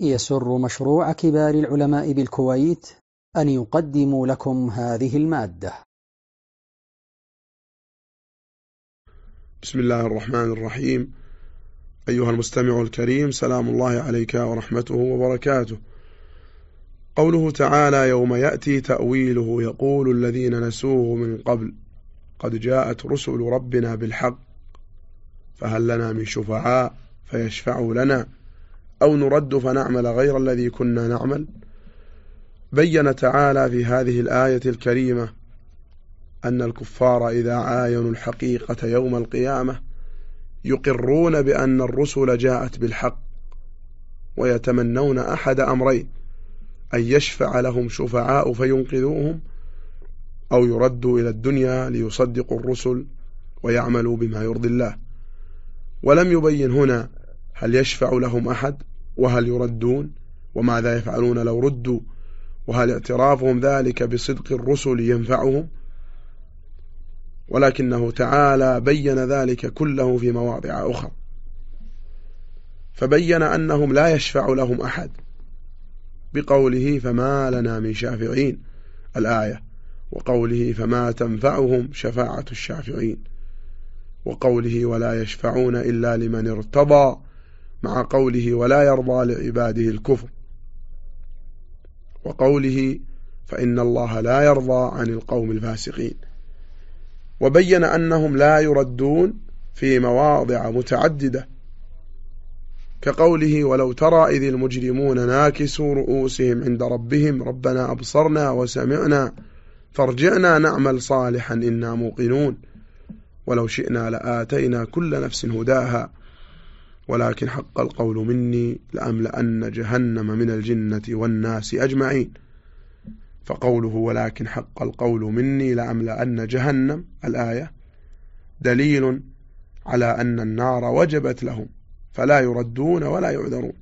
يسر مشروع كبار العلماء بالكويت أن يقدم لكم هذه المادة. بسم الله الرحمن الرحيم. أيها المستمع الكريم سلام الله عليك ورحمته وبركاته. قوله تعالى يوم يأتي تأويله يقول الذين نسوه من قبل قد جاءت رسل ربنا بالحق فهل لنا من شفعاء فيشفعوا لنا؟ أو نرد فنعمل غير الذي كنا نعمل. بين تعالى في هذه الآية الكريمة أن الكفار إذا عاينوا الحقيقة يوم القيامة يقرون بأن الرسل جاءت بالحق ويتمنون أحد أمرين أن يشفع لهم شفعاء فينقذوهم أو يردوا إلى الدنيا ليصدقوا الرسل ويعملوا بما يرضي الله. ولم يبين هنا هل يشفع لهم أحد؟ وهل يردون؟ وماذا يفعلون لو ردوا؟ وهل اعترافهم ذلك بصدق الرسل ينفعهم؟ ولكنه تعالى بين ذلك كله في مواضع أخرى. فبين أنهم لا يشفع لهم أحد. بقوله فما لنا من شافعين الآية. وقوله فما تنفعهم شفاعة الشافعين. وقوله ولا يشفعون إلا لمن ارتضى. مع قوله ولا يرضى لعباده الكفر وقوله فإن الله لا يرضى عن القوم الفاسقين وبين أنهم لا يردون في مواضع متعددة كقوله ولو ترى إذ المجرمون ناكسوا رؤوسهم عند ربهم ربنا أبصرنا وسمعنا فارجعنا نعمل صالحا إنا موقنون ولو شئنا لآتينا كل نفس هداها. ولكن حق القول مني لأملأن جهنم من الجنة والناس أجمعين. فقوله ولكن حق القول مني لأملأن جهنم الآية دليل على أن النار وجبت لهم فلا يردون ولا يعذرون.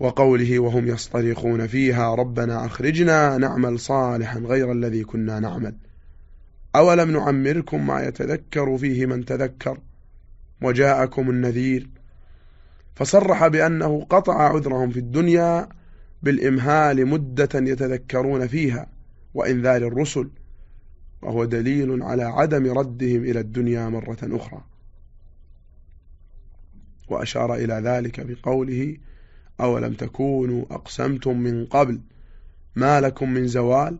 وقوله وهم يصطرخون فيها ربنا أخرجنا نعمل صالحا غير الذي كنا نعمل. أولم نعمركم ما يتذكر فيه من تذكر؟ وجاءكم النذير. فصرح بأنه قطع عذرهم في الدنيا بالإمهال مدة يتذكرون فيها وإنذار الرسل وهو دليل على عدم ردهم إلى الدنيا مرة أخرى. وأشار إلى ذلك بقوله أولم تكونوا أقسمتم من قبل ما لكم من زوال؟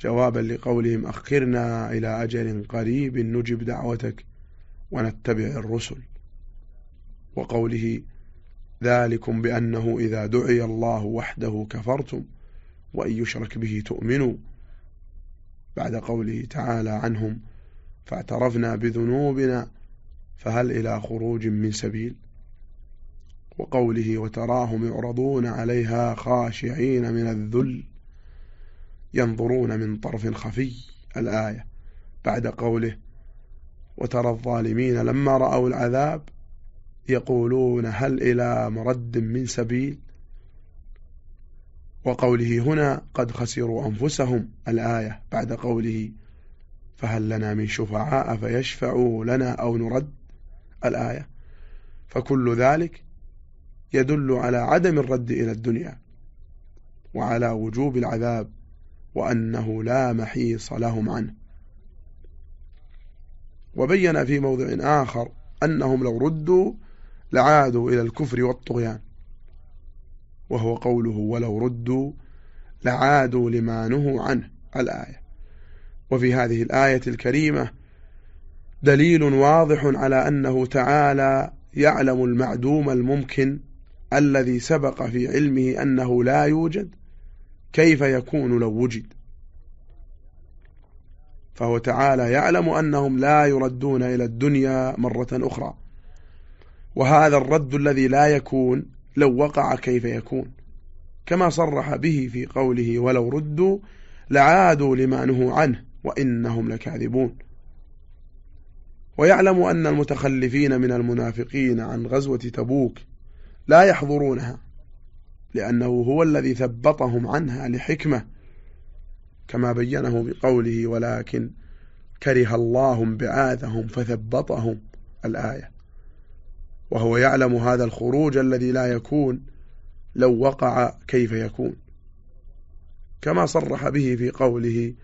جوابا لقولهم أخرنا إلى أجل قريب نجب دعوتك. ونتبع الرسل. وقوله ذلكم بأنه إذا دعي الله وحده كفرتم وإن يشرك به تؤمنوا. بعد قوله تعالى عنهم فاعترفنا بذنوبنا فهل إلى خروج من سبيل؟ وقوله وتراهم يعرضون عليها خاشعين من الذل ينظرون من طرف خفي الآية. بعد قوله وترى الظالمين لما رأوا العذاب يقولون هل إلى مرد من سبيل؟ وقوله هنا قد خسروا أنفسهم الآية بعد قوله فهل لنا من شفعاء فيشفعوا لنا أو نرد الآية؟ فكل ذلك يدل على عدم الرد إلى الدنيا وعلى وجوب العذاب وأنه لا محيص لهم عنه. وبين في موضع آخر أنهم لو ردوا لعادوا إلى الكفر والطغيان. وهو قوله ولو ردوا لعادوا لما نهوا عنه الآية. وفي هذه الآية الكريمة دليل واضح على أنه تعالى يعلم المعدوم الممكن الذي سبق في علمه أنه لا يوجد كيف يكون لو وجد. فهو تعالى يعلم أنهم لا يردون إلى الدنيا مرة أخرى. وهذا الرد الذي لا يكون لو وقع كيف يكون. كما صرح به في قوله ولو ردوا لعادوا لما نهوا عنه وإنهم لكاذبون. ويعلم أن المتخلفين من المنافقين عن غزوة تبوك لا يحضرونها لأنه هو الذي ثبطهم عنها لحكمة كما بينه بقوله ولكن كره الله بعاثهم فثبطهم الآية. وهو يعلم هذا الخروج الذي لا يكون لو وقع كيف يكون. كما صرح به في قوله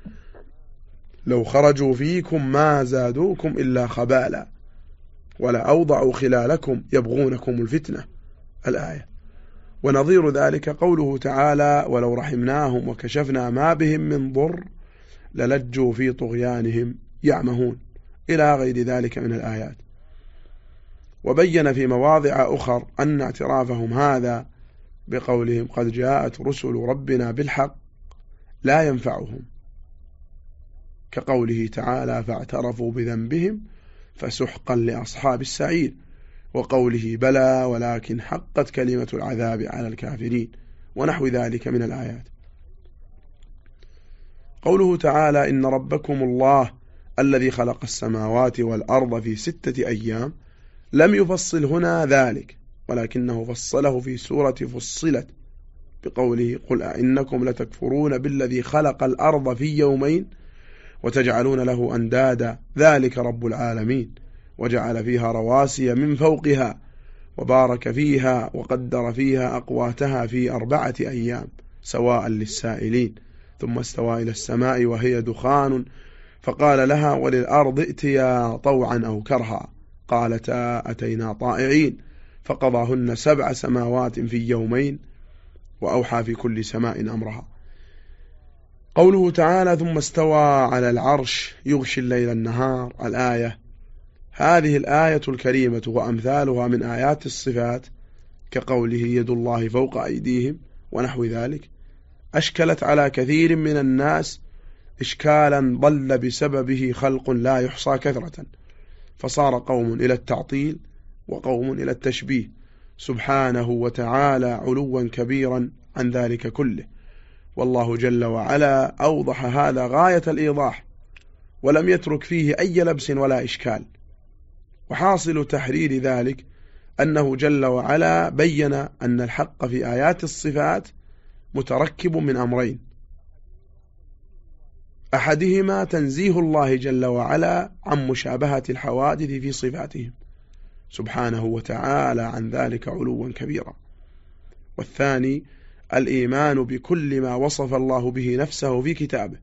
لو خرجوا فيكم ما زادوكم إلا خبالا ولا أوضعوا خلالكم يبغونكم الفتنة. الآية. ونظير ذلك قوله تعالى ولو رحمناهم وكشفنا ما بهم من ضر للجوا في طغيانهم يعمهون. إلى غير ذلك من الآيات. وبين في مواضع أخر أن اعترافهم هذا بقولهم قد جاءت رسل ربنا بالحق لا ينفعهم. كقوله تعالى فاعترفوا بذنبهم فسحقا لأصحاب السعير. وقوله بلى ولكن حقت كلمة العذاب على الكافرين ونحو ذلك من الآيات. قوله تعالى إن ربكم الله الذي خلق السماوات والأرض في ستة أيام لم يفصل هنا ذلك ولكنه فصله في سورة فصلت بقوله قل أئنكم لتكفرون بالذي خلق الأرض في يومين وتجعلون له أندادا. ذلك رب العالمين. وجعل فيها رواسي من فوقها وبارك فيها وقدر فيها أقواتها في أربعة أيام سواء للسائلين ثم استوى إلى السماء وهي دخان فقال لها وللأرض ائتيا طوعا أو كرها. قالتا أتينا طائعين. فقضاهن سبع سماوات في يومين وأوحى في كل سماء أمرها. قوله تعالى ثم استوى على العرش يغشي الليل النهار. الآية هذه الآية الكريمة وأمثالها من آيات الصفات كقوله يد الله فوق أيديهم ونحو ذلك أشكلت على كثير من الناس إشكالا ضل بسببه خلق لا يحصى كثرة فصار قوم إلى التعطيل وقوم إلى التشبيه سبحانه وتعالى علوا كبيرا عن ذلك كله والله جل وعلا أوضح هذا غاية الإيضاح ولم يترك فيه أي لبس ولا إشكال. وحاصل تحرير ذلك أنه جل وعلا بين أن الحق في آيات الصفات متركب من أمرين. أحدهما تنزيه الله جل وعلا عن مشابهة الحوادث في صفاتهم سبحانه وتعالى عن ذلك علوا كبيرا. والثاني الإيمان بكل ما وصف الله به نفسه في كتابه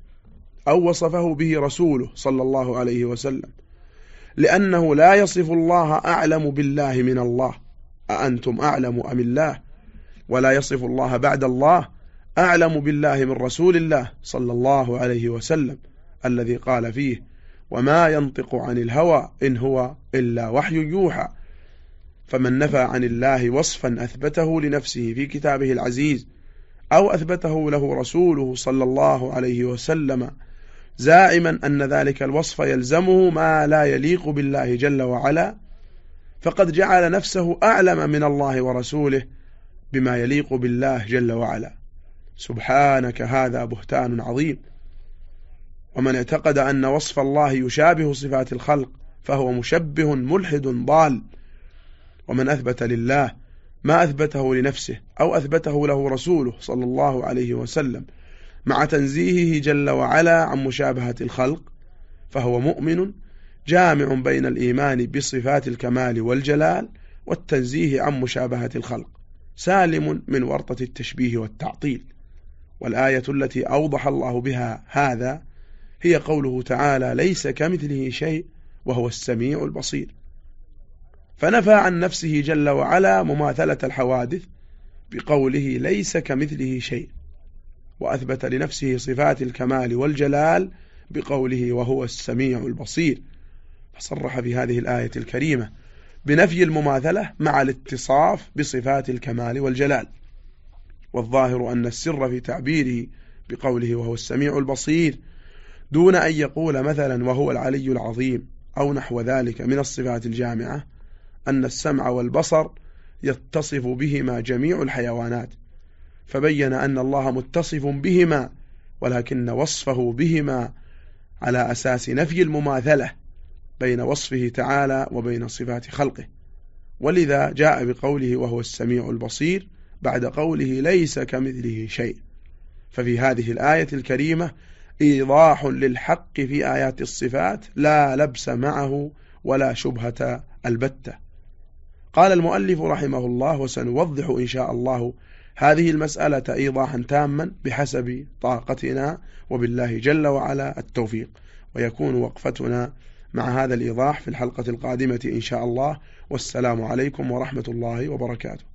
أو وصفه به رسوله صلى الله عليه وسلم لأنه لا يصف الله أعلم بالله من الله. أأنتم أعلم أم الله؟ ولا يصف الله بعد الله أعلم بالله من رسول الله صلى الله عليه وسلم الذي قال فيه وما ينطق عن الهوى إن هو إلا وحي يوحى. فمن نفى عن الله وصفا أثبته لنفسه في كتابه العزيز أو أثبته له رسوله صلى الله عليه وسلم زاعما أن ذلك الوصف يلزمه ما لا يليق بالله جل وعلا فقد جعل نفسه أعلم من الله ورسوله بما يليق بالله جل وعلا. سبحانك هذا بهتان عظيم. ومن اعتقد أن وصف الله يشابه صفات الخلق فهو مشبه ملحد ضال. ومن أثبت لله ما أثبته لنفسه أو أثبته له رسوله صلى الله عليه وسلم مع تنزيهه جل وعلا عن مشابهة الخلق فهو مؤمن جامع بين الإيمان بصفات الكمال والجلال والتنزيه عن مشابهة الخلق سالم من ورطة التشبيه والتعطيل. والآية التي أوضح الله بها هذا هي قوله تعالى ليس كمثله شيء وهو السميع البصير فنفى عن نفسه جل وعلا مماثلة الحوادث بقوله ليس كمثله شيء وأثبت لنفسه صفات الكمال والجلال بقوله وهو السميع البصير. فصرح في هذه الآية الكريمة بنفي المماثلة مع الاتصاف بصفات الكمال والجلال. والظاهر أن السر في تعبيره بقوله وهو السميع البصير دون أن يقول مثلا وهو العلي العظيم أو نحو ذلك من الصفات الجامعة أن السمع والبصر يتصف بهما جميع الحيوانات. فبين أن الله متصف بهما ولكن وصفه بهما على أساس نفي المماثلة بين وصفه تعالى وبين صفات خلقه. ولذا جاء بقوله وهو السميع البصير بعد قوله ليس كمثله شيء. ففي هذه الآية الكريمة إيضاح للحق في آيات الصفات لا لبس معه ولا شبهة البتة. قال المؤلف رحمه الله وسنوضح إن شاء الله هذه المسألة إيضاحا تاما بحسب طاقتنا وبالله جل وعلا التوفيق. ويكون وقفتنا مع هذا الإيضاح في الحلقة القادمة إن شاء الله. والسلام عليكم ورحمة الله وبركاته.